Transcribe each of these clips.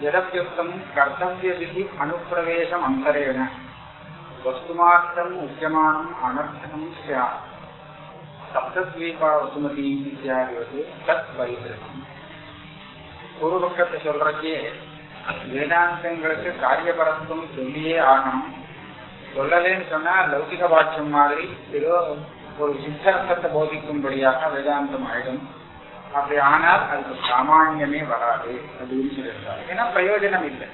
यदप्युक्तम् कर्तव्यविधि अनुप्रवेशम् अन्तरेण वस्तुमात्रम् उच्यमानम् अनर्थकम् स्यात् சப்தத்வீபா வசுமதி இத்தியாதிவது தத் வைத்திருக்கும் பூர்வபக்கத்தை சொல்றதே வேதாந்தங்களுக்கு காரியபரத்துவம் சொல்லியே ஆகணும் சொல்லலேன்னு சொன்னா லௌகிக வாக்கியம் மாதிரி ஏதோ ஒரு சித்தார்த்தத்தை போதிக்கும்படியாக வேதாந்தம் ஆயிடும் அப்படி ஆனால் அதுக்கு சாமானியமே வராது அப்படின்னு சொல்லியிருக்காரு ஏன்னா பிரயோஜனம் இல்லை.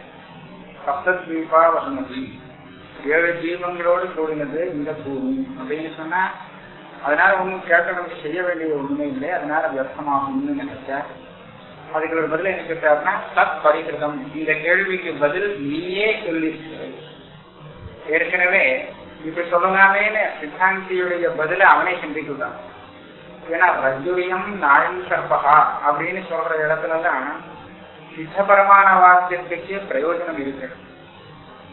சப்தத்வீபா வசமதி. ஏழு தீபங்களோடு கூடினது இந்த பூமி அப்படின்னு சொன்னா அதனால ஒன்றும் கேட்க நமக்கு செய்ய வேண்டிய ஒண்ணுமே இல்லை. அதனால வியர்த்தமாகும்னு நினைச்சேன். அதுக்கு ஒரு பதில் என்ன கேட்டாருன்னா தத் பரிகிருதம். இந்த கேள்விக்கு பதில் நீயே சொல்லி ஏற்கனவே இப்படி சொல்லலாமேன்னு சித்தாந்தியுடைய பதில அவனே சிந்திக்கிட்டான் ஏன்னா ரஜுரியம் நாயம் சர்பகா அப்படின்னு சொல்ற இடத்துலதான் சித்தபரமான வாக்கியத்துக்கு பிரயோஜனம் இருக்கு.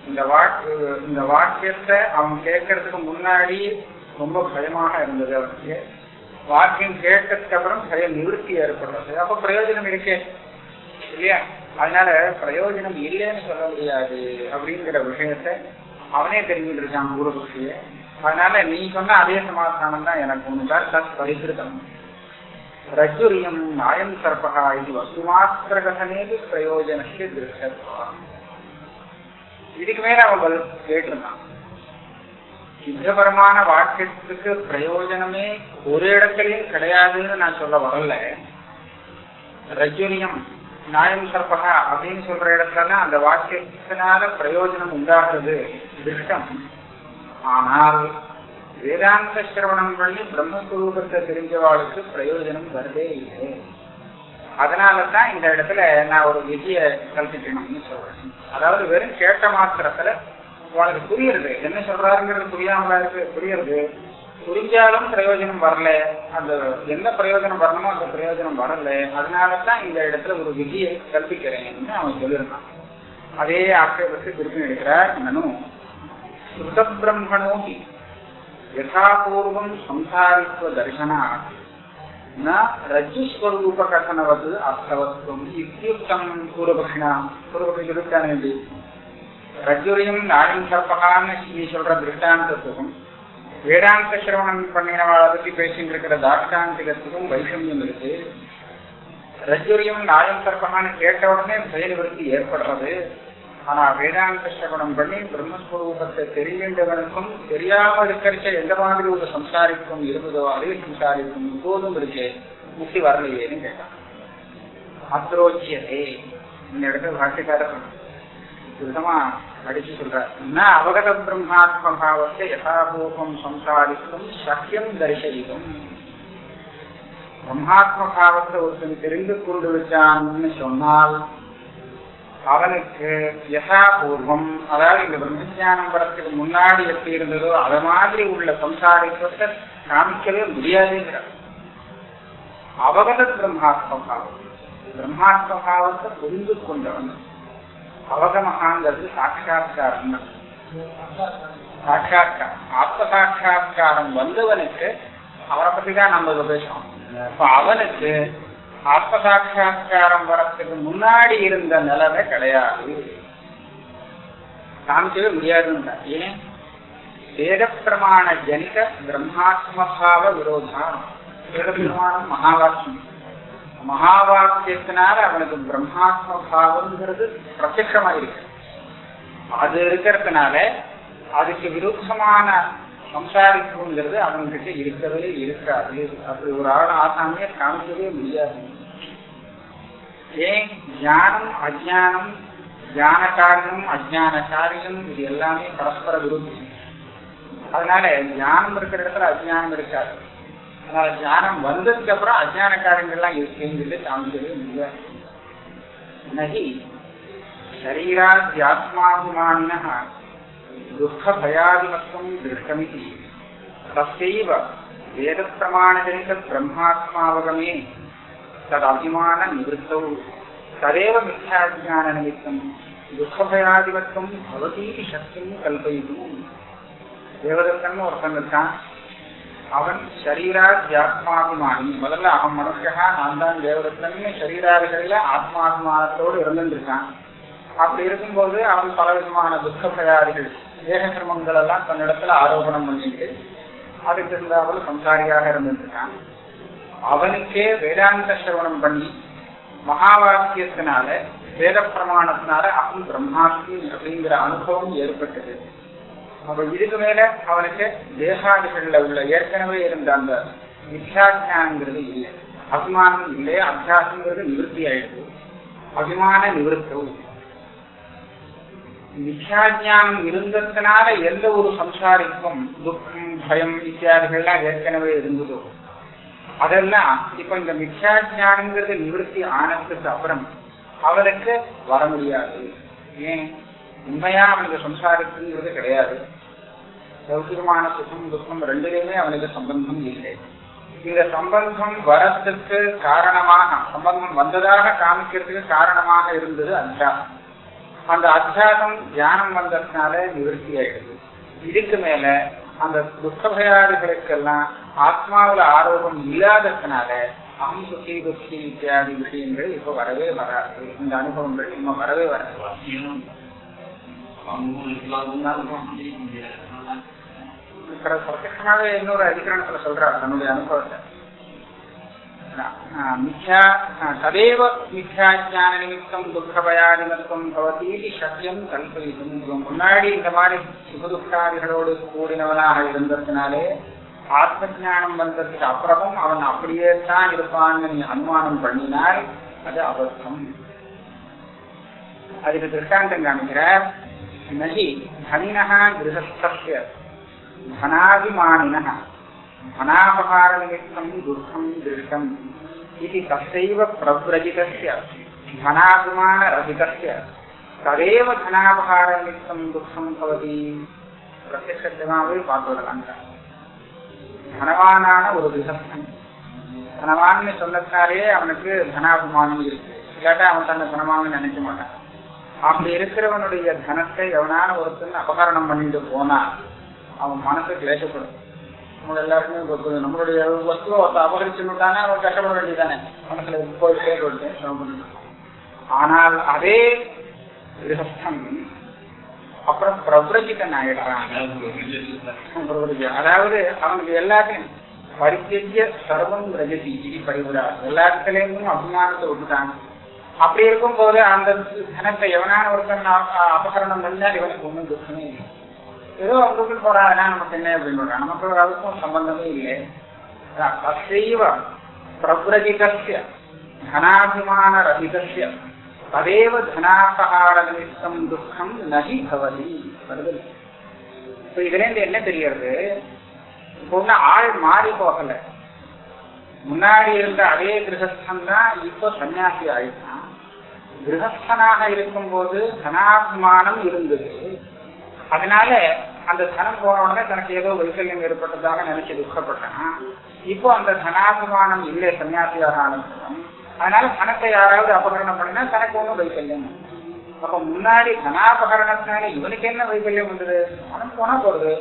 இந்த வாக்கு இந்த வாக்கியத்தை அவன் கேட்கறதுக்கு முன்னாடி ரொம்ப பயமாக இருந்தது அவனுக்கு வாக்கியம் கேட்டதுக்கு அப்புறம் பய நிவர்த்தி ஏற்படுறது. அப்ப பிரயோஜனம் இருக்கே இல்லையா? அதனால பிரயோஜனம் இல்லைன்னு சொல்ல முடியாது அப்படிங்கிற விஷயத்த அவனே தெரிஞ்சுட்டு இருக்கான் குருபக்ஷியை அதனால நீ சொன்ன அதே சமாதானம் தான் எனக்கு ஒண்ணுதான் தத் பரிசிருத்தம் ரஜுரியம் நாயம் சர்பகா இது வசுமாத்திரகசனேது பிரயோஜனத்தை திருஷ்டத்வா. இதுக்கு மேல அவன் கேட்டிருந்தான். சித்தபரமான வாக்கியத்துக்கு பிரயோஜனமே ஒரு இடத்துலயும் கிடையாதுன்னு நான் சொல்ல வரல. ரஜுனியம் நியாயம் சர்பகா அப்படின்னு சொல்ற இடத்துல அந்த வாக்கியத்தினால பிரயோஜனம் உண்டாகிறது. திருஷ்டம். ஆனால் வேதாந்த சிரவணம் பண்ணி பிரம்மஸ்வரூபத்தை தெரிஞ்சவாளுக்கு பிரயோஜனம் வருதே இல்லை. அதனால தான் இந்த இடத்துல நான் ஒரு விதிய கல்பிக்கணும்னு சொல்றேன். அதாவது வெறும் கேட்ட மாத்திரத்துல உனக்கு புரியுறது. என்ன சொல்றாருங்கிறது புரியாமலா இருக்கு? புரியுறது. புரிஞ்சாலும் பிரயோஜனம் வரல. அந்த எந்த பிரயோஜனம் வரணுமோ அந்த பிரயோஜனம் வரல. அதனாலதான் இந்த இடத்துல ஒரு விதியை கல்பிக்கிறேன்னு அவன் சொல்லியிருந்தான். அதே ஆட்சேபத்தை திருப்பி எடுக்கிறார் நனும் சுத பிரம்மணோபி யதாபூர்வம் சம்சாரித்துவ தர்சனா ந ரஜுஸ்வரூபகசனவது அர்த்தவத்துவம் இத்தியுக்தம் பூர்வபக்ஷினா பூர்வபக்ஷி சொல்லிட்டானே ரஜுரியும் நாயும் சர்பகான்னு நீ சொல்ற திருஷ்டாந்தத்துக்கும் வேதாந்த சிரவணம் பண்ணினவாளை பற்றி பேசிட்டு இருக்கிற தாஷ்டாந்திகத்துக்கும் வைஷமியம் இருக்கு ரஜுரியும் நாயம் சர்பகான்னு கேட்ட உடனே செயல்விருத்தி ஏற்படுறது ஆனா வேதாந்த சிரவணம் பண்ணி பிரம்மஸ்வரூபத்தை தெரிகின்றவனுக்கும் தெரியாம இருக்கிறச்ச எந்த மாதிரி ஒரு சம்சாரிக்கும் இருந்ததோ அதே சம்சாரிக்கும் இப்போதும் இருக்கு. முக்தி வரலையேன்னு கேட்டான். அத்ரோச்சியதே இந்த இடத்துல பாட்டுக்காரர் விதமா அடிச்சு சொல்றார். ந அவகத பிரம்மாத்மபாவத்தை யதாபூர்வம் சம்சாரிக்கும் சக்கியம் தரிசயிக்கும். பிரம்மாத்ம பாவத்தை ஒருத்தன் தெரிந்து கொண்டு விட்டான்னு சொன்னால் அவனுக்கு யசாபூர்வம் அதாவது இந்த பிரம்மஞானம் படத்துக்கு முன்னாடி எப்படி இருந்ததோ அத மாதிரி உள்ள சம்சாரித்துவத்தை காமிக்கவே முடியாதுங்கிறார் அவகத பிரம்மாத்ம பாவம் புரிந்து கொண்டவன். அவகமகாங்கிறது சாட்சா்காரம் சாட்சா்காரம் ஆத்ம சாட்சா்காரம் வந்தவனுக்கு அவரை பத்தி தான் நம்ம இதை இப்ப அவனுக்கு ஆத்ம வரத்துக்கு முன்னாடி இருந்த நிலைமை கிடையாது. காமிக்கவே முடியாதுன்ற ஏன்? வேத பிரமாண ஜனித பிரம்மாத்மபாவ விரோதம் வேத பிரமாணம் மகாவாக்கியம். மகாவாக்கியத்தினால அவனுக்கு பிரம்மாத்ம பாவம்ங்கிறது பிரத்யமா இருக்கு அது இருக்கிறதுனால அதுக்கு விருத்தமான சம்சாரிப்புங்கிறது அவன்கிட்ட இருக்கவே இருக்காது. அப்படி ஒரு ஆள் ஆசாமியை காமிக்கவே முடியாது. ஏன் ஞானம் அஜானம் ஞான காரியம் அஜான காரியம் இது எல்லாமே பரஸ்பர விருத்தி அதனால ஞானம் இருக்கிற இடத்துல அஜானம் இருக்காது அதனால ஞானம் வந்ததுக்கு அப்புறம் அஜான காரியங்கள்லாம் இருக்குங்கிறது காமிக்கவே முடியாது நகி சரீராத்யாத்மாபிமானின துக்க பயாதிமத்துவம் திருஷ்டமிதி தஸ்யைவ வேத பிரமாணஜனித பிரம்மாத்மாவகமே ததபிமான நிவத்தௌ ததேவ மித்யாஜான நிமித்தம் துக்க பயாதிமத்துவம் பவதீதி சக்தியும் கல்பயிதும் தேவதத்தன் ஒருத்தன் இருக்கான் அவன் சரீராத்யாத்மாபிமானி முதல்ல அவன் மனுஷா நான் தான் தேவதத்தன் சரீராதிகளில ஆத்மாபிமானத்தோடு இருந்துருக்கான் அப்படி இருக்கும்போது அவன் பல விதமான துக்க பிரயாதிகள் தேக எல்லாம் தன்னிடத்துல ஆரோபணம் பண்ணிட்டு அதுக்கு இருந்தாவது சம்சாரியாக இருந்திருக்கான். அவனுக்கே வேதாந்த சிரவணம் பண்ணி மகாவாக்கியத்தினால வேத பிரமாணத்தினால அகம் பிரம்மாஸ்தி அப்படிங்கிற அனுபவம் ஏற்பட்டது. அப்ப இதுக்கு மேல அவனுக்கு தேகாதிகள்ல உள்ள ஏற்கனவே இருந்த அந்த மித்யாஜானங்கிறது இல்லை. அபிமானம் இல்லை அத்தியாசங்கிறது நிவர்த்தி ஆயிடுது. அபிமான நிவர்த்தவும் மித்யாஜானம் இருந்ததுனால எந்த ஒரு சம்சாரிக்கும் துக்கம் பயம் இத்தியாதிகள்லாம் ஏற்கனவே இருந்ததோ அதெல்லாம் இப்ப இந்த மித்யாஜானங்கிறது நிவர்த்தி ஆனதுக்கு அப்புறம் அவனுக்கு வர முடியாது. ஏன்? உண்மையா அவனுக்கு சம்சாரத்துங்கிறது கிடையாது. சௌகரியமான சுகம் துக்கம் ரெண்டுலையுமே அவனுக்கு சம்பந்தம் இல்லை. இந்த சம்பந்தம் வரத்துக்கு காரணமாக சம்பந்தம் வந்ததாக காமிக்கிறதுக்கு காரணமாக இருந்தது அத்தியாசம் அந்த அத்தியாசம் தியானம் வந்ததுனால நிவர்த்தி ஆயிடுது. இதுக்கு மேல அந்த துக்கபயாதிகளுக்கெல்லாம் ஆத்மாவில் ஆரோக்கியம் இல்லாததுனால அகம் சுத்தி துக்கி இத்தியாதி விஷயங்கள் இப்ப வரவே வராது. இந்த அனுபவங்கள் நம்ம வரவே வராது. பிரத்யமாவே இன்னொரு அதிகரணத்துல சொல்றாரு தன்னுடைய அனுபவத்தை. மித்யா ததேவ மித்யாஜான நிமித்தம் துக்கபயா நிமித்தம் பவதி சத்தியம் கல்பயிதும் முன்னாடி இந்த மாதிரி சுகதுக்காதிகளோடு கூடினவனாக இருந்ததுனாலே ஆத்ம ஜானம் வந்ததுக்கு அப்புறமும் அவன் அப்படியே தான் இருப்பான்னு நீ அனுமானம் பண்ணினால் அது அபத்தம் அதுக்கு திருஷ்டாந்தம் காமிக்கிறார் நகி தனினஹா கிரகஸ்தஸ்ய धनाभिमानिनः धनापहारनिमित्तं दुःखं दृष्टम् इति तस्यैव प्रव्रजितस्य धनाभिमानरहितस्य तदेव धनापहारनिमित्तं दुःखं भवति பிரத்யட்சமாவே பார்த்துவிடலாங்க தனவானான ஒரு கிரகஸ்தன் தனவான்னு சொல்லத்தாலே அவனுக்கு தனாபிமானம் இருக்கு இல்லாட்டா அவன் தன்னை தனவான்னு நினைக்க மாட்டான் அப்படி இருக்கிறவனுடைய தனத்தை எவனான ஒருத்தன் அபகரணம் பண்ணிட்டு போனா அவன் மனசு கிளேசப்படும் நம்ம எல்லாருக்குமே நம்மளுடைய வஸ்துவை ஒருத்த அபகரிச்சுட்டானே அவர் கஷ்டப்பட வேண்டியதானே மனசுல போய் சேர்த்து ஆனால் அதே கிரகஸ்தன் அப்புறம் பிரபுரஜிதன் ஆயிடுறாங்க அதாவது அவனுக்கு எல்லாத்தையும் பரித்தெஜ்ய சர்வம் ரஜதி இது பரிவுரா எல்லாத்துலேயும் அபிமானத்தை விட்டுட்டாங்க அப்படி இருக்கும் போது அந்த தனத்தை எவனான ஒருத்தன் அபகரணம் பண்ணால் இவனுக்கு ஒன்றும் துக்கமே இல்லை. ஏதோ அவங்க போறாங்கன்னா நமக்கு என்ன அப்படின்னு சொல்றாங்க நமக்கு அதுக்கும் சம்பந்தமே இல்லை. தசைவ பிரபுரஜிதஸ்ய தனாபிமான ரஹிதஸ்ய ததேவ தனாபகார நிமித்தம் துக்கம் நகி பவதி. வருது. இப்போ இதுலேருந்து என்ன தெரியறது இப்போ ஒன்று ஆள் மாறி போகல. முன்னாடி இருந்த அதே கிரகஸ்தன் தான் இப்போ சன்னியாசி ஆயிட்டான். கிரகஸ்தனாக இருக்கும்போது தனாபிமானம் இருந்தது. அதனால அந்த தனம் போன உடனே தனக்கு ஏதோ வைசல்யம் ஏற்பட்டதாக நினைச்சு துக்கப்பட்டான் இப்போ அந்த தனாபிமானம் இல்லை சன்னியாசியாக ஆனந்தம் அதனால தனத்தை யாராவது அபகரணம் பண்ணினா தனக்கு ஒன்றும் வைசல்யம் அப்ப முன்னாடி தனாபகரணத்தினால இவனுக்கு என்ன வைசல்யம் வந்தது? பணம் போனா போறது.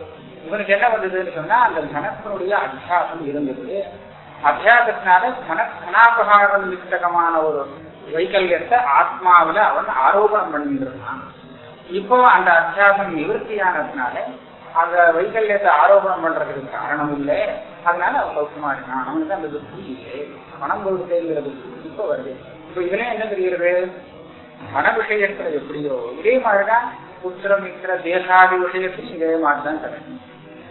இவனுக்கு என்ன வந்ததுன்னு சொன்னா அந்த தனத்தினுடைய அத்தியாசம் இருந்தது. அத்தியாசத்தினால தன தனாபகாரம் நிச்சகமான ஒரு வைக்கல்யத்தை ஆத்மாவில அவன் ஆரோபணம் பண்ணிட்டு இருந்தான். இப்போ அந்த அத்தியாசம் நிவர்த்தியானதுனால அந்த வைகல்யத்தை ஆரோபணம் பண்றதுக்கு காரணம் இல்லை. அதனால அவன் சௌக்கியமா அவனுக்கு அந்த புத்தி இல்லை. பணம் கொடுத்தேங்கிறது இப்ப வருது. இப்ப இதுல என்ன தெரிகிறது? மன விஷயத்துல எப்படியோ இதே மாதிரிதான் புத்திர மித்திர தேசாதி விஷயத்தையும் இதே மாதிரிதான் கிடைக்கும்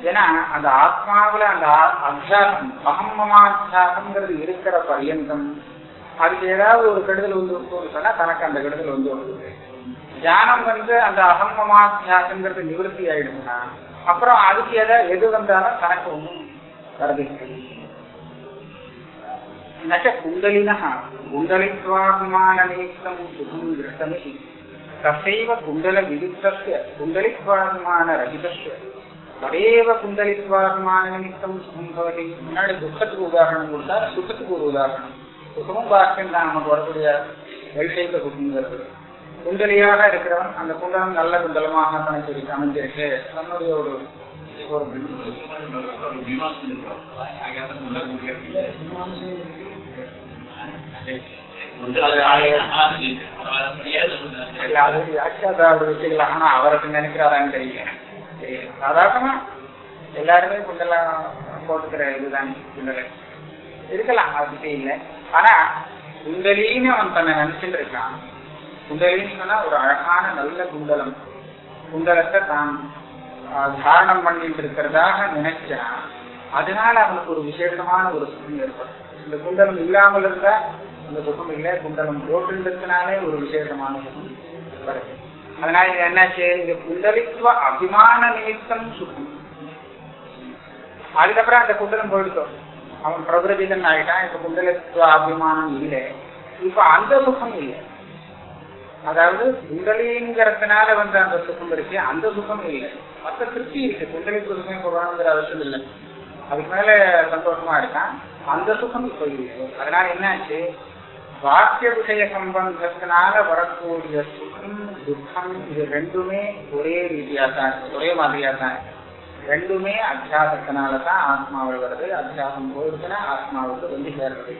ஏன்னா அந்த ஆத்மாவில அந்த அத்தியாசம் அகம்மமாத்தியாசம்ங்கிறது இருக்கிற பரியந்தம். அதுக்கு ஏதாவது ஒரு கெடுதல் வந்து சொன்னா தனக்கு அந்த கெடுதல் வந்து வருது தியானம் வந்து அந்த அகம்மமாத்தியாசங்கிறது நிவர்த்தி ஆயிடுச்சுன்னா அப்புறம் அதுக்கு எதை எது வந்தாலும் தனக்கு ஒன்றும் வரதில்லை. நச்ச குண்டலினா குண்டலித்வாபிமான சுகம் திருஷ்டமிதி தசைவ குண்டல விருத்தஸ்ய குண்டலித்வாபிமான ரகிதஸ்ய ததேவ குண்டலித்வாபிமான நிமித்தம் சுகம் பவதி. முன்னாடி துக்கத்துக்கு உதாரணம் கொடுத்தா சுகத்துக்கு ஒரு உதாரணம். சுகமும் பாக்கியம் தான் நமக்கு வரக்கூடிய வைஷேக சுகங்கிறது குண்டலியாக இருக்கிறவன் அந்த குண்டலம் நல்ல குண்டலமாக தனக்கு அமைஞ்சிருக்கு நம்முடைய ஒரு ஒரு ஆனா அவருக்கு நினைக்கிறாரான்னு தெரியல. சாதாரணமா எல்லாருமே குண்டலம் போட்டுக்கிற இதுதான் குண்டலை இருக்கலாம் அது இல்லை. ஆனா குண்டலின்னு அவன் தன்னை நினைச்சுட்டு இருக்கான். குண்டலின்னு சொன்னா ஒரு அழகான நல்ல குண்டலம். குண்டலத்தை தான் தாரணம் பண்ணிட்டு இருக்கிறதாக நினைச்சான் அதனால அவனுக்கு ஒரு விசேஷமான ஒரு சுகம் ஏற்படும். இந்த குண்டலம் இல்லாமல் இருந்தா அந்த சுகம் இல்லை. குண்டலம் போட்டுன்றதுனாலே ஒரு விசேஷமான சுகம் வருது அதனால இது என்னாச்சு? இந்த குண்டலித்துவ அபிமான நிமித்தம் சுகம். அதுக்கப்புறம் அந்த குண்டலம் போயிடுத்தோம் அவன் பிரபுரஜிதன் ஆகிட்டான். இப்ப குண்டலித்துவ அபிமானம் இல்லை. இப்ப அந்த சுகம் இல்லை. அதாவது குண்டலிங்கிறதுனால வந்த அந்த சுகம் இருக்கு அந்த சுகம் இல்லை. மத்த திருப்தி இருக்கு. குண்டலித்துவ சுகமே போடணுங்கிற அவசியம் இல்லை. அதுக்கு மேல சந்தோஷமா இருக்கான். அந்த சுகம் இப்போ இல்லை. அதனால என்னாச்சு? வாக்கிய விஷய சம்பந்தத்தினால வரக்கூடிய சுகம் துக்கம் இது ரெண்டுமே ஒரே ரீதியா தான் இருக்கு, ஒரே மாதிரியா தான் இருக்கு. ரெண்டுமே அத்தியாசத்தினால தான் ஆத்மாவில் வருது. அத்தியாசம் போயிடுச்சுன்னா ஆத்மாவுக்கு வந்து சேர்றது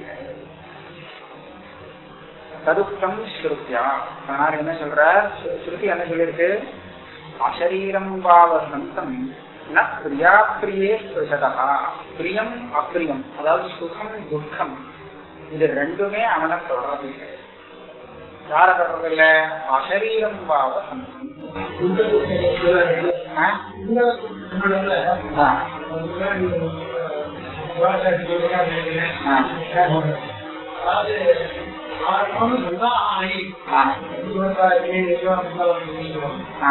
ததுக்கம் ஸ்ருத்தியா அதனால என்ன சொல்ற? ஸ்ருதி என்ன சொல்லிருக்கு? அசரீரம் பாவசந்தம் ந பிரியா பிரியே ஸ்பிருஷதா பிரியம் அப்பிரியம் அதாவது சுகம் துக்கம் இது ரெண்டுமே அவனை தொடர்றது யார தொடர்றது இல்ல? அசரீரம் பாவசந்தம் ஆ? ஆ. ஆ. ஆ.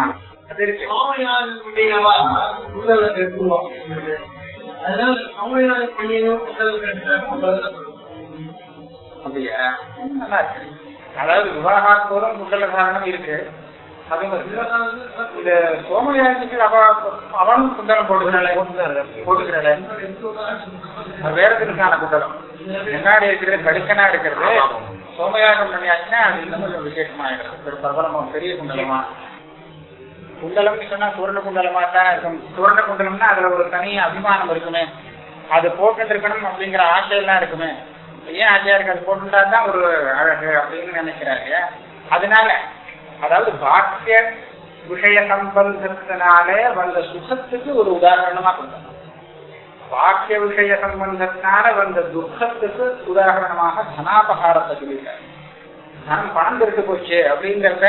அப்படியா நல்லா இருக்கு அதாவது விவாகாத்தோறும் குண்டல தாரணம் இருக்கு அதே மாதிரி இந்த சோமயாஜிக்கு அவ அவனும் குண்டலம் போட்டுக்கிறாளே. அது வேற திருக்கான குண்டலம் முன்னாடி இருக்கிறது கடுக்கனா இருக்கிறது சோமயாகம் பண்ணியாச்சுன்னா அது இன்னும் கொஞ்சம் விசேஷமாயிடும் ஒரு பிரபலமா பெரிய குண்டலமா குண்டலம்னு சொன்னா சுவர்ண குண்டலமா தான் இருக்கும். சுவர்ண குண்டலம்னா அதுல ஒரு தனி அபிமானம் இருக்குமே. அது போட்டு இருக்கணும் அப்படிங்கிற ஆசையெல்லாம் இருக்குமே. ஏன் ஆசையா இருக்கு? அது போட்டுட்டா தான் ஒரு அழகு அப்படின்னு நினைக்கிறாரு. அதனால அதாவது பாக்கிய விஷய சம்பந்தத்தினாலே வந்த சுகத்துக்கு ஒரு உதாரணமா கொடுத்தாங்க வாக்கிய விஷய சம்பந்தத்தினால வந்த துக்கத்துக்கு உதாரணமாக தனாபகாரத்தை சொல்லிட்டார் தனம் பணம் எடுத்து போச்சு அப்படிங்கிறத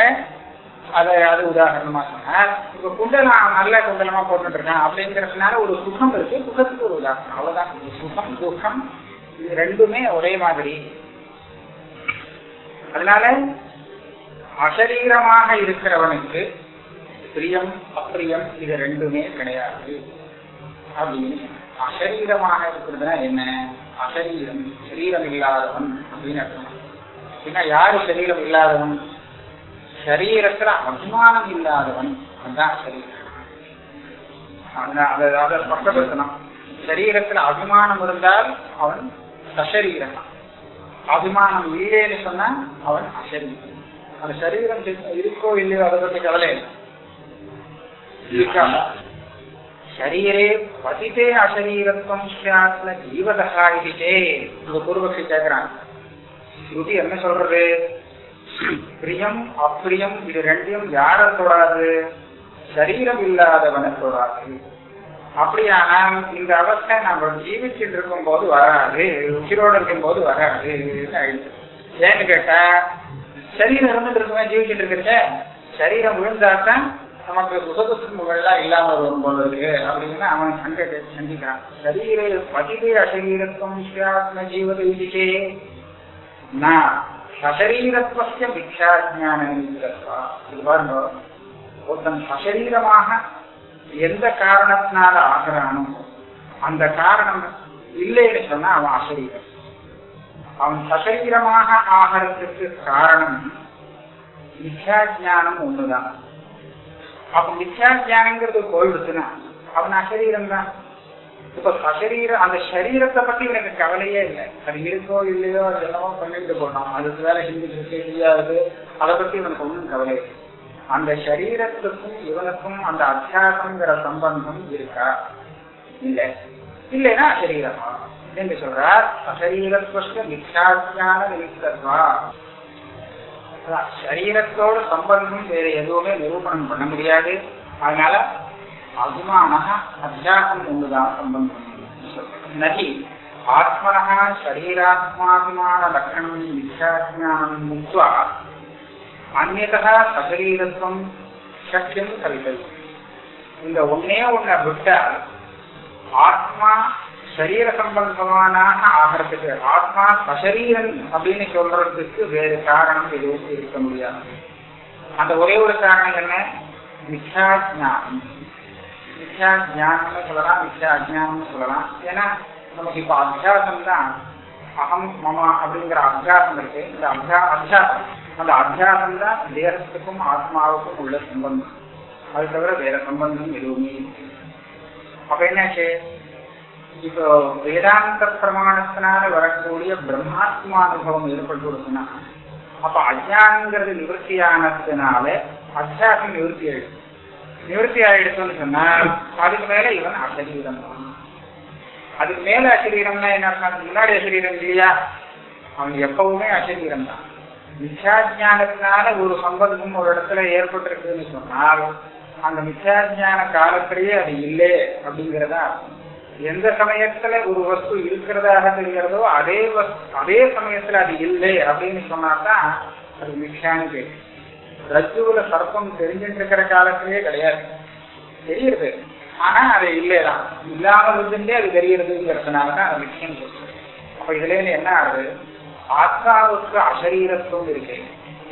அதை அது உதாரணமா சொன்னார். இப்ப குண்டலம் நல்ல குண்டலமா போட்டுட்டு இருக்கேன் அப்படிங்கிறதுனால ஒரு சுகம் இருக்கு சுகத்துக்கு ஒரு உதாரணம். அவ்வளவுதான். சுகம் துக்கம் இது ரெண்டுமே ஒரே மாதிரி. அதனால அசரீரமாக இருக்கிறவனுக்கு பிரியம் அப்பிரியம் இது ரெண்டுமே கிடையாது. அப்படின்னு அசரீரமாக இருக்கிறதுனா என்ன? அசரீரம் சரீரம் இல்லாதவன் அப்படின்னு அர்த்தம். பின்ன யாரு சரீரம் இல்லாதவன்? சரீரத்துல அபிமானம் இல்லாதவன். அதுதான் சரீரம் அதை அதை ஸ்பஷ்டப்படுத்தணும். சரீரத்துல அபிமானம் இருந்தால் அவன் சசரீரன் அபிமானம் இல்லைன்னு சொன்னா அவன் அசரீரன் அந்த சரீரம் இருக்கோ இல்லையோ అదొక మీకు కదలేదు ఇక శరీరే పతితే అశరీరత్వం స్యాత్న జీవదహ ఇది తే. இது பூர்வபக்ஷி கேட்கிறான் ஸ்ருதி என்ன சொல்றது பிரியம் அப்பிரியம் இது ரெண்டையும் யார தொடாது சரீரம் இல்லாதவனை தொடாது அப்படியானால் இந்த அவஸ்தை நம்ம ஜீவிச்சுட்டு இருக்கும் போது வராது உயிரோடு இருக்கும் போது வராது ஏன்னு கேட்டா சரீரம் இருந்துட்டு இருக்குமே ஜீவிச்சுட்டு இருக்கிறத சரீரம் விழுந்தாத்தான் நமக்கு சுகதுக்கங்கள்லாம் இல்லாம வரும் போல இருக்கு. அப்படின்னு அவன் சங்க சந்திக்கிறான். சரீர பதிவே அசரீரத்துவம் ஸ்யாத்ம ஜீவத விதிச்சே நான் சசரீரத்துவசிய மிக்ஷாஜான இது பாருங்க. ஒருத்தன் சசரீரமாக எந்த காரணத்தினால ஆகிறானோ அந்த காரணம் இல்லைன்னு சொன்னா அவன் அசரீரம் அவன் சசரீரமாக ஆகிறதுக்கு காரணம் மித்யாஜானம் ஒண்ணுதான். அப்ப மித்யாஜானங்கிறது போயிடுச்சுன்னா அவன் அசரீரம் தான். இப்ப சசரீர அந்த சரீரத்தை பத்தி எனக்கு கவலையே இல்லை. அது இருக்கோ இல்லையோ அது என்னவோ பண்ணிட்டு போனோம் அதுக்கு வேலை செஞ்சுட்டு தெரியாது அதை பத்தி இவனுக்கு ஒன்றும் கவலை இல்லை. அந்த சரீரத்துக்கும் இவனுக்கும் அந்த அத்தியாசங்கிற சம்பந்தம் இருக்கா? இல்ல. இல்லைன்னா சரீரமா என்று சொல்றார்? அசரீரத்துவ மித்யாத்யான நிமித்தத்வா அதான், சரீரத்தோட சம்பந்தம் வேற எதுவுமே நிரூபணம் பண்ண முடியாது. அதனால அபிமான அத்தியாசம் ஒன்றுதான் சம்பந்தம் நகி ஆத்மனா சரீராத்மாபிமான லக்ஷணம் மித்யாஜானம் முக்வா அந்நதா சசரீரத்துவம் சக்கியம் கவிதை. இந்த ஒன்னே ஒன்ன விட்டால் ஆத்மா சரீர சம்பந்தமானாக ஆகிறதுக்கு ஆத்மா சசரீரன் அப்படின்னு சொல்றதுக்கு வேறு காரணம் எதுவும் இருக்க முடியாது. அந்த ஒரே ஒரு காரணம் என்ன? மித்யா ஜானம். மித்யா ஜானம்னு சொல்லலாம் மித்யா அஜானம்னு சொல்லலாம். ஏன்னா நமக்கு இப்போ அத்தியாசம் தான். அகம் மமா அப்படிங்கிற அத்தியாசம் இருக்கு. இந்த அத்தியா அத்தியாசம் அந்த அத்தியாசம் தான் தேகத்துக்கும் ஆத்மாவுக்கும் உள்ள சம்பந்தம். அது தவிர வேற சம்பந்தம் எதுவுமே இல்லை. அப்ப என்னாச்சு? இப்போ வேதாந்த பிரமாணத்தினால வரக்கூடிய பிரம்மாத்மா அனுபவம் ஏற்பட்டு கொடுக்குன்னா அப்ப அஜானங்கிறது நிவர்த்தியானதுனால அத்தியாசம் நிவர்த்தி ஆயிடுச்சு நிவர்த்தி ஆயிடுச்சுன்னு சொன்னா அதுக்கு மேல இவன் அசரீரம். அதுக்கு மேல அசரீரம்னா என்ன முன்னாடி அசரீரம் இல்லையா? அவன் எப்பவுமே அசரீரம் தான். மிச்சாஜானத்தினால ஒரு சம்பந்தம் ஒரு இடத்துல ஏற்பட்டிருக்குன்னு சொன்னால் அந்த மிச்சாஜான காலத்திலேயே அது இல்லை அப்படிங்கிறதா அர்த்தம். எந்த சமயத்துல ஒரு வஸ்து இருக்கிறதாக தெரிகிறதோ அதே வஸ்து அதே சமயத்துல அது இல்லை அப்படின்னு சொன்னாதான் அது மிக்சான்னு பேரு ரஜுவுல சர்ப்பம் தெரிஞ்சுட்டு இருக்கிற காலத்திலேயே கிடையாது. தெரியுது. ஆனா அது இல்லைதான். இல்லாம இருந்துட்டே அது தெரியறதுங்கிறதுனாலதான் அது மிக்சம் சொல்றது அப்ப இதுல இருந்து என்ன ஆகுது? ஆத்மாவுக்கு அசரீரத்துவம் இருக்கு.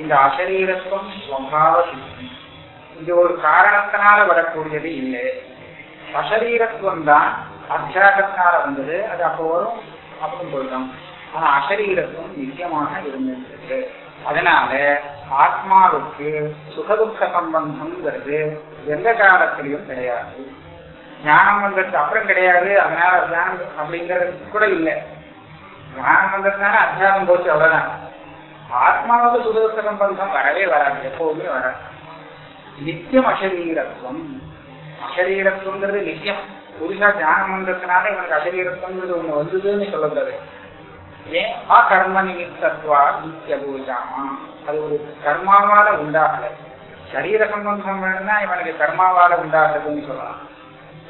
இந்த அசரீரத்துவம் சுவாவ சித்தி. இது ஒரு காரணத்தினால வரக்கூடியது இல்லை. அசரீரத்துவம் தான் அத்தியாகத்தினால வந்தது. அது அப்போ வரும் அப்படின்னு போயிட்டோம் ஆனா அசரீரத்துவம் நித்தியமாக இருந்திருக்கு அதனால ஆத்மாவுக்கு சுகதுக்க சம்பந்தம்ங்கிறது எந்த காலத்திலையும் கிடையாது. ஞானம் வந்ததுக்கு அப்புறம் கிடையாது. அதனால தியானம் அப்படிங்கிறது கூட இல்லை. ஞானம் வந்ததுனால அத்தியானம் போச்சு அவ்வளவுதான். ஆத்மாவுக்கு சுகதுக்க சம்பந்தம் வரவே வராது. எப்பவுமே வராது. நித்தியம் அசரீரத்துவம். அசரீரத்துவங்கிறது நித்தியம். புதுசா தியானம் வந்ததுனால இவனுக்கு அசரீரத்துவங்கிறது ஒண்ணு வந்ததுன்னு சொல்லக்கூடாது. ஏன்? ஆ கர்ம நிமித்தத்வா நித்தியபூஜாமா அது ஒரு கர்மாவால உண்டாகல. சரீர சம்பந்தம் வேணும்னா இவனுக்கு கர்மாவால உண்டாகுதுன்னு சொல்லலாம்.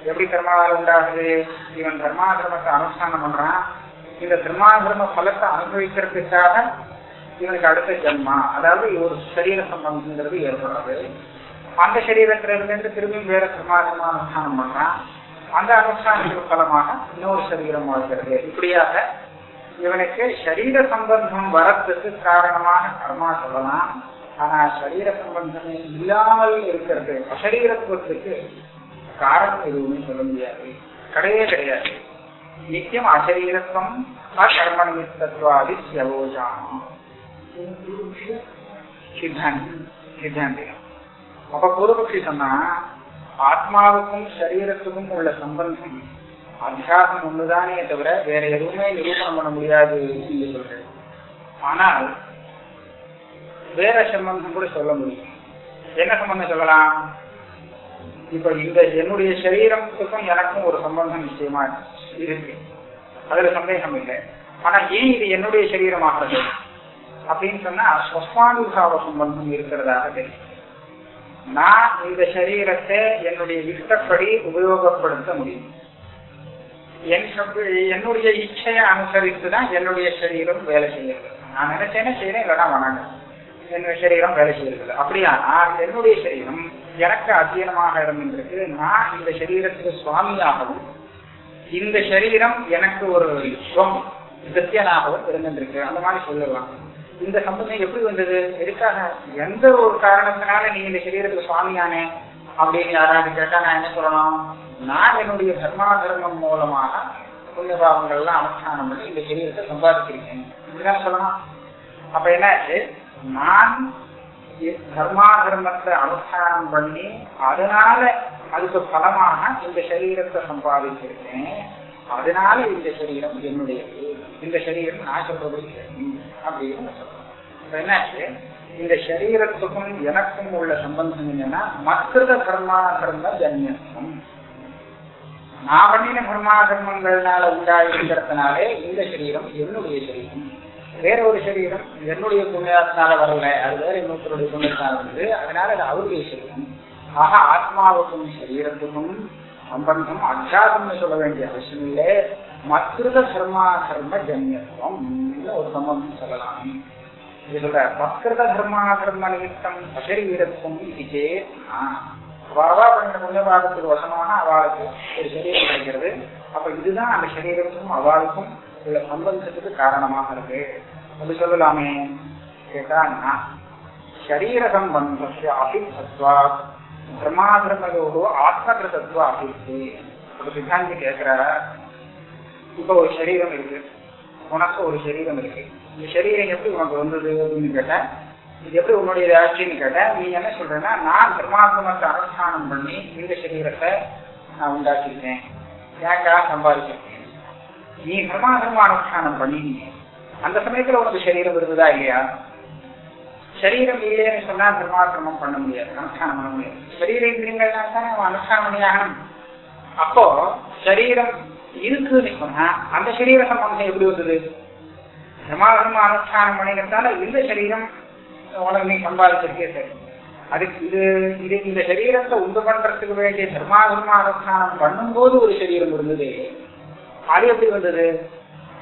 எப்படி கர்மாவால உண்டாகுது? இவன் தர்மாதிரமத்தை அனுஷ்டானம் பண்றான். இந்த தர்மாதிரம பலத்தை அனுபவிக்கிறதுக்காக இவனுக்கு அடுத்த ஜென்மா அதாவது ஒரு சரீர சம்பந்தங்கிறது ஏற்படுறது அந்த சரீரத்துல இருந்து திரும்பி வேற சமாதமா அனுஷ்டானம் பண்றான். அந்த அனுஷ்டானத்துக்கு பலமாக இன்னொரு சரீரம் வாழ்கிறது இப்படியாக இவனுக்கு சரீர சம்பந்தம் வரத்துக்கு காரணமான கர்மா சொல்லலாம். ஆனா சரீர சம்பந்தமே இல்லாமல் இருக்கிறது. அசரீரத்துவத்துக்கு காரணம் எதுவுமே சொல்ல முடியாது. கிடையவே கிடையாது. நித்தியம் அசரீரத்துவம் அகர்ம நிமித்தத்வாதி யவோஜானம் சித்தாந்தி சித்தாந்தியம் அப்ப பூர்வபக்ஷி சொன்னா ஆத்மாவுக்கும் சரீரத்துக்கும் உள்ள சம்பந்தம் அத்தியாசம் ஒண்ணுதானே தவிர வேற எதுவுமே நிரூபணம் பண்ண முடியாது என்று சொல்றேன் ஆனால் வேற சம்பந்தம் கூட சொல்ல முடியும். என்ன சம்பந்தம் சொல்லலாம்? இப்ப இந்த என்னுடைய சரீரத்துக்கும் எனக்கும் ஒரு சம்பந்தம் நிச்சயமா இருக்கு. அதுல சந்தேகம் இல்லை. ஆனா ஏன் இது என்னுடைய சரீரமாகிறது அப்படின்னு சொன்னா ஸ்வஸ்மானுபாவ சம்பந்தம் இருக்கிறதாக தெரியும். நான் இந்த சரீரத்தை என்னுடைய இஷ்டப்படி உபயோகப்படுத்த முடியும். என் என்னுடைய இச்சையை அனுசரித்து தான் என்னுடைய சரீரம் வேலை செய்யறது நான் நினைச்சேனே செய்யறேன் இல்லைன்னா வணங்க. என்னுடைய சரீரம் வேலை செய்யறது அப்படியானா என்னுடைய சரீரம் எனக்கு அத்தியனமாக இருந்திருக்கு. நான் இந்த சரீரத்துக்கு சுவாமியாகவும் இந்த சரீரம் எனக்கு ஒரு ஸ்வம் கிருத்தியனாகவும் இருந்திருக்கு. அந்த மாதிரி சொல்லலாம் இந்த சம்பந்தம் எப்படி வந்தது? எதுக்காக? எந்த ஒரு காரணத்தினால நீ இந்த சரீரத்துக்கு சுவாமியானே? அப்படின்னு யாராவது கேட்டா நான் என்ன சொல்லணும்? நான் என்னுடைய தர்மா தர்மம் மூலமாக புண்ணியபாவங்கள்லாம் அனுஷ்டானம் பண்ணி இந்த சரீரத்தை சம்பாதிச்சிருக்கேன். இப்படிதான் சொல்லணும். அப்ப என்னாச்சு? நான் தர்மா தர்மத்தை அனுஷ்டானம் பண்ணி அதனால அதுக்கு பலமாக இந்த சரீரத்தை சம்பாதிச்சிருக்கேன். அதனால இந்த சரீரம் என்னுடையது. இந்த சரீரம் நான் சொல்றபடி அப்படின்னு சொல்றேன் என்னாச்சு? இந்த சரீரத்துக்கும் எனக்கும் உள்ள சம்பந்தம் என்னன்னா மற்ற கர்மா தர்ம ஜன்யத்துவம் நான் பண்ணின கர்மா கர்மங்கள்னால உண்டாயிருக்கிறதுனாலே இந்த சரீரம் என்னுடைய சரீரம். வேற ஒரு சரீரம் என்னுடைய புண்ணியத்தினால வரல. அது வேற இன்னொருத்தருடைய புண்ணியத்தினால வந்து அதனால அது அவருடைய சரீரம். ஆக ஆத்மாவுக்கும் சரீரத்துக்கும் சம்பந்தம் அஜாதம்னு சொல்ல வேண்டிய அவசியம் இல்லை மத்திருத கர்மா கர்ம ஜன்யத்துவம் ஒரு சம்பந்தம் சொல்லலாம். இது சொல்ற சத்கிருத தர்மா கர்ம நிமித்தம் அசரீரத்துவம் இது அவா பண்ணின புண்ணியபாகத்துக்கு வசமான அவளுக்கு ஒரு சரீரம் கிடைக்கிறது. அப்ப இதுதான் அந்த சரீரத்துக்கும் அவளுக்கும் உள்ள சம்பந்தத்துக்கு காரணமாக இருக்கு. அப்படி சொல்லலாமே. கேட்டா சரீர சம்பந்தस्य அபிசத்வா தர்மாதர்மயோகோ ஆத்மகிருதத்துவ அபித்து ஒரு சித்தாந்தி கேட்கிற இப்ப ஒரு சரீரம் இருக்கு உனக்கு ஒரு சரீரம் இருக்கு இந்த சரீரம் எப்படி உனக்கு வந்தது அப்படின்னு கேட்டேன் இது எப்படி உன்னுடைய ஆட்சின்னு கேட்டேன் நீ என்ன சொல்றேன்னா நான் தர்மாத்மத்தை அனுஷ்டானம் பண்ணி இந்த சரீரத்தை நான் உண்டாக்கியிருக்கேன் ஏக்கா சம்பாதிச்சிருக்கேன் நீ தர்மாதர்ம அனுஷ்டானம் பண்ணினீங்க அந்த சமயத்துல உனக்கு சரீரம் இருந்ததா இல்லையா சரீரம் இல்லைன்னு சொன்னா தர்மாசிரமம் பண்ண முடியாது அனுஷ்டானம் பண்ண முடியாது. சரீர இந்திரியங்கள்னா தான் அனுஷ்டானம் ஆகணும். அப்போ சரீரம் இருக்குன்னு சொன்னா அந்த சரீர சம்பந்தம் எப்படி வந்தது? தர்மாதர்ம அனுஷ்டானம் பண்ணிக்கிறதால இந்த சரீரம் உனக்கு நீ சம்பாதிச்சிருக்கே சரி. அதுக்கு இது இது இந்த சரீரத்தை உண்டு பண்றதுக்கு வேண்டிய தர்மாதர்ம அனுஷ்டானம் பண்ணும்போது ஒரு சரீரம் இருந்தது. அது எப்படி வந்தது?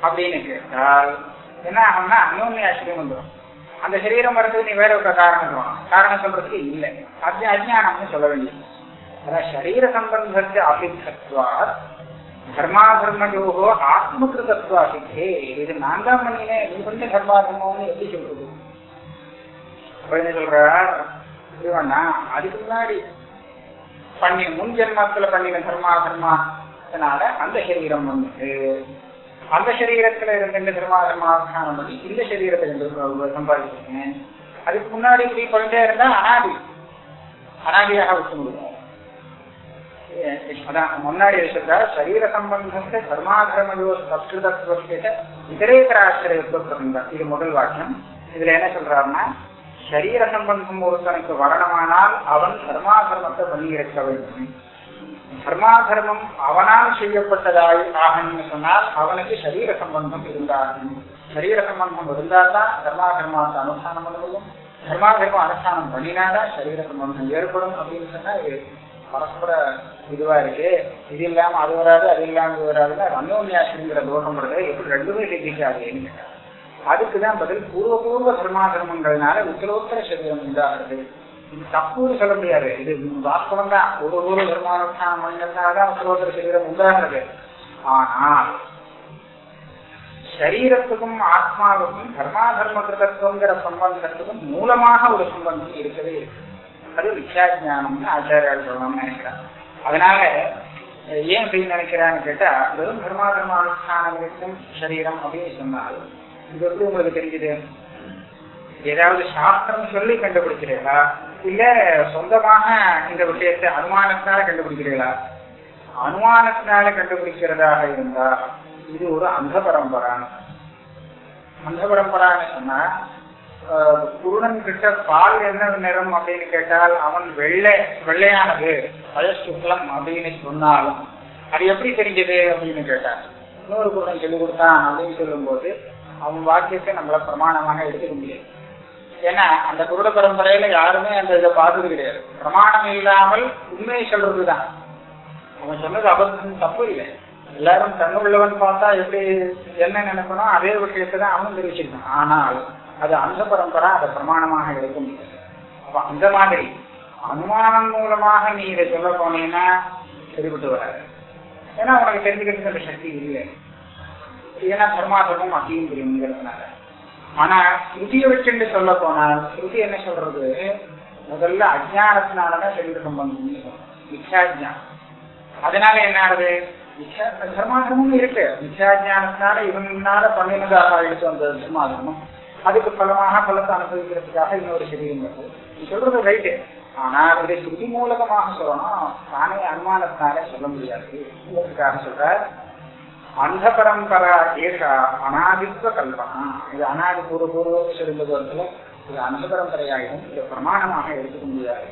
அப்படின்னு கேட்டால் என்ன ஆகும்னா அந்யோன்ய ஆச்சரியம் வந்துடும் அந்த சரீரம் வர்றதுக்கு நீ வேற ஒரு காரணம் சொல்லணும் காரணம் சொல்றதுக்கு இல்லை. அது அஜ்ஞானம்னு சொல்ல வேண்டியது. அதான் சரீர சம்பந்தத்தை அபித்தத்வா தர்மாதர்மயோகோ ஆத்மகிருதத்வா சித்தே இது நான் தான் பண்ணினேன். நீ பண்ண தர்மாதர்மம்னு எப்படி சொல்றது? என்ன சொல்ற இதுவண்ணா அதுக்கு முன்னாடி பண்ணி முன் ஜென்மத்துல பண்ணின தர்மா அதனால அந்த சரீரம் வந்து அந்த சரீரத்துல இருந்த தர்மாதர்மாசானம் பண்ணி இந்த சரீரத்தை ரெண்டு சம்பாதிச்சிருக்கேன் அதுக்கு முன்னாடி இப்படி இருந்தா அனாதி. அனாதியாக விட்டு முடியும் அதான் முன்னாடி சொல்ற சரீர சம்பந்தத்தை தர்மாதர்மயோ சப்கிருதத்துவத்தை இதரேதர ஆச்சரியத்துவம் இது முதல் வாக்கியம். இதுல என்ன சொல்றாருன்னா சரீர சம்பந்தம் ஒருத்தனுக்கு வரணுமானால் அவன் தர்மாதர்மத்தை பண்ணி இருக்க வேண்டும். தர்மாதர்மம் அவனால் செய்யப்பட்டதாய் ஆகணும்னு சொன்னால் அவனுக்கு சரீர சம்பந்தம் இருந்தாகணும் சரீர சம்பந்தம் இருந்தால்தான் தர்மாதர்மாவுக்கு அனுஷ்டானம் பண்ண முடியும் தர்மாதர்மம் அனுஷ்டானம் பண்ணினாதான் சரீர சம்பந்தம் ஏற்படும் அப்படின்னு சொன்னா இது பரஸ்பர இதுவா இருக்கு இது இல்லாம அது வராது அது இல்லாம இது வராதுன்னா அந்யோன்யாசிங்கிற தோஷம் வருது எப்படி ரெண்டுமே சித்திக்காதுன்னு அதுக்குதான் பதில் பூர்வபூர்வ தர்மாதர்மங்கள்னால உத்தரோத்தர சரீரம் உண்டாகிறது இது தப்புன்னு சொல்ல முடியாது. இது வாஸ்தவம் தான். ஒரு ஒரு பெருமானுஷ்டான மனிதனாக தான் உத்தரோத்தர சரீரம் உண்டாகிறது ஆனால் சரீரத்துக்கும் ஆத்மாவுக்கும் தர்மாதர்ம கிருதத்துவங்கிற சம்பந்தத்துக்கும் மூலமாக ஒரு சம்பந்தம் இருக்கவே இருக்கு. அது வித்யாஜானம்னு ஆச்சாரியால் சொல்லணும்னு நினைக்கிறேன் அதனால ஏன் செய்ய நினைக்கிறான்னு கேட்டா வெறும் தர்மாதர்ம அனுஷ்டானம் இருக்கும் சரீரம் அப்படின்னு சொன்னால் இது எப்படி உங்களுக்கு தெரிஞ்சது? ஏதாவது சாஸ்திரம் சொல்லி கண்டுபிடிக்கிறீங்களா இல்ல சொந்தமாக இந்த விஷயத்தை அனுமானத்தினால கண்டுபிடிக்கிறீர்களா? அனுமானத்தினால கண்டுபிடிக்கிறதாக இருந்தா இது ஒரு அந்த பரம்பரான அந்த பரம்பரான்னு சொன்னா குருடன் கிட்ட பால் என்ன நிறம் அப்படின்னு கேட்டால் அவன் வெள்ளை வெள்ளையானது பழசுக்லம் அப்படின்னு சொன்னாலும் அது எப்படி தெரிஞ்சது அப்படின்னு கேட்டான் இன்னொரு குருடன் சொல்லி கொடுத்தான் அப்படின்னு சொல்லும்போது அவன் வாக்கியத்தை நம்மள பிரமாணமாக எடுத்துக்க முடியாது. ஏன்னா அந்த குருட பரம்பரையில யாருமே அந்த இதை பார்த்தது கிடையாது. பிரமாணம் இல்லாமல் உண்மையை சொல்றதுதான். அவன் சொன்னது அபத்தம் தப்பு இல்லை. எல்லாரும் தன்னுள்ளவன் பார்த்தா எப்படி என்ன நினைக்கணும் அதே விஷயத்தை தான் அவனும் தெரிவிச்சிருக்கான். ஆனால் அது அந்த பரம்பரை அதை பிரமாணமாக எடுக்க முடியாது. அப்ப அந்த மாதிரி அனுமானம் மூலமாக நீ இதை சொல்ல போனீங்கன்னா சரிபட்டு வராது. ஏன்னா உனக்கு தெரிஞ்சுக்கிறதுக்கு அந்த சக்தி இல்லை. ஏன்னா தர்மாதர்மம் அதையும் தெரியுங்கிறதுனால ஆனா ஸ்ருதியை வச்சுட்டு சொல்ல போனால் ஸ்ருதி என்ன சொல்றது? முதல்ல அஜானத்தினாலதான் சரீர சம்பந்தம் மித்யாஜானம் அதனால என்ன ஆகுது? தர்மாதர்மம் இருக்கு. மிச்சாஜானத்தினால இவனால பண்ணினதாக எடுத்து வந்த தர்மாதர்மம் அதுக்கு பலமாக பலத்தை அனுபவிக்கிறதுக்காக இன்னொரு சரீரம் வருது நீ சொல்றது ரைட்டு ஆனா அவருடைய ஸ்ருதி மூலகமாக சொல்லணும். தானே அனுமானத்தினாலே சொல்ல முடியாது. இதுக்காக சொல்ற அந்த பரம்பரா ஏஷா அனாதித்வ கல்பனா. இது அனாதி பூர்வ இருந்தது சொல்லுவது இது அந்த பரம்பரையாகவும் இதை பிரமாணமாக எடுத்துக்க முடியாது.